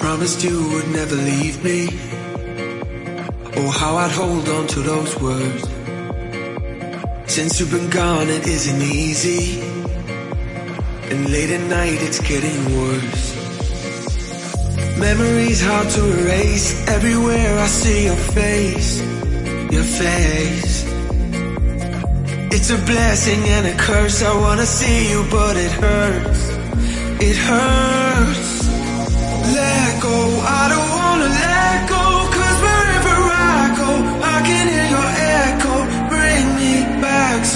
promised you would never leave me. Oh, how I'd hold on to those words. Since you've been gone, it isn't easy. And late at night, it's getting worse. Memories hard to erase. Everywhere I see your face, your face. It's a blessing and a curse. I wanna see you, but it hurts. It hurts.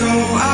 So I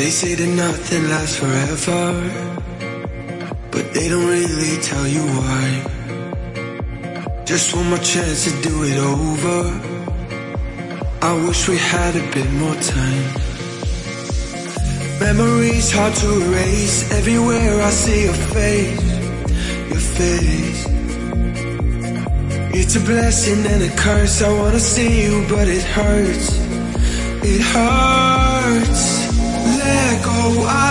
They say that nothing lasts forever, but they don't really tell you why. Just one more chance to do it over. I wish we had a bit more time. Memories hard to erase. Everywhere I see your face, your face. It's a blessing and a curse. I wanna see you, but it hurts. It hurts. Let go. I